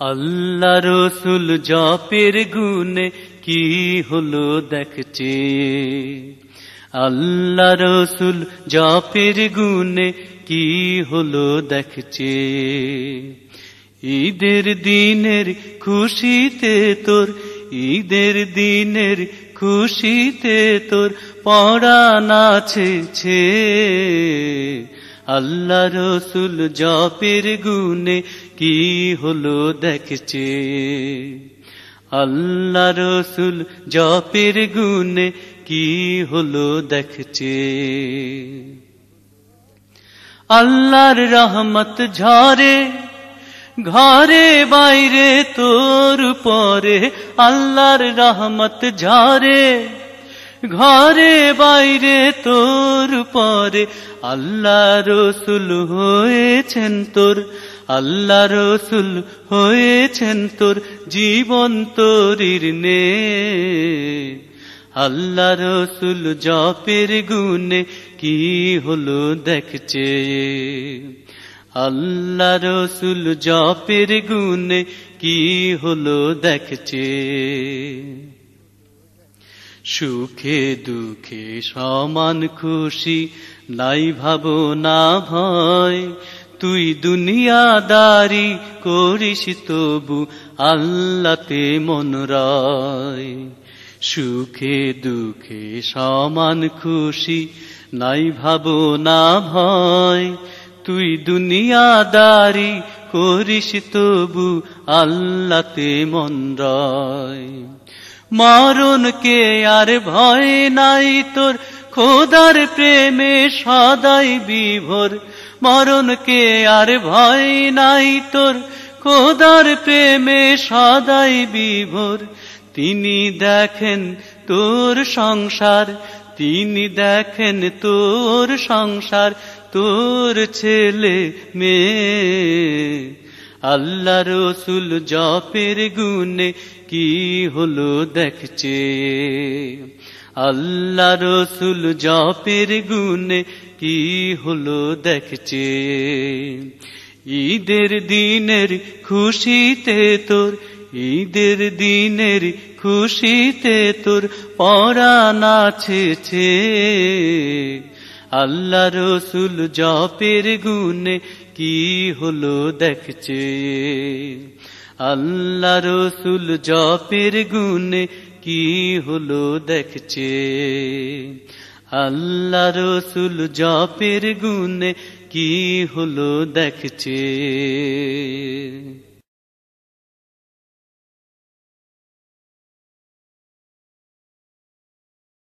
আল্লাহ রসুল জপের গুণে কি হলো দেখছে? আল্লাহ রসুল জপের গুণে কি হলো দেখছে? ঈদের দিনের খুশিতে তোর, ঈদের দিনের খুশিতে তোর পড়া নাচেছে আল্লাহ রসুল জপের গুণে কি হলো দেখছে? আল্লাহ রসুল জপের গুণে কি হলো দেখছে? আল্লাহর রহমত ঝরে, ঘরে বাইরে তোর পরে আল্লাহর রহমত ঝরে ঘরে বাইরে তোর পরে। আল্লাহ রসুল হয়েছেন তোর, আল্লাহ রসুল হয়েছেন তোর, জীবন তোরির নে আল্লাহ রসুল জপের গুণে কি হলো দেখছে? আল্লাহ রসুল জপের গুণে কি হলো দেখছে? সুখে দুঃখে সমান খুশি, নাই ভাবো না ভয়। তুই দুনিয়াদারি করিস তবু আল্লাতে মন রায়। সুখে দুঃখে সমান খুশি, নাই ভাবো না ভয়। তুই দুনিয়াদারি করিস তবু আল্লাতে মন রায়। মরণকে আর ভয় নাই তোর। খোদার প্রেমে সদাই বিভোর। মরণকে আর ভয় নাই তোর। খোদার প্রেমে সদাই বিভোর। তিনি দেখেন তোর সংসার। তিনি দেখেন তোর সংসার। তোর ছেলে মেয়ে। আল্লাহ রসুল জপের গুণে কি হলো দেখছে? আল্লাহ রসুল জপের গুণে কি হলো দেখছে? ঈদের দিনের খুশিতে তোর, ঈদের দিনের খুশিতে তোর পড়া নাচেছে আল্লাহ রসুল জপের গুণে কি হলো দেখছে? আল্লাহ রসুল জপের গুণে কি হলো দেখছে? আল্লাহ রসুল জপের গুণে কি হলো দেখছে?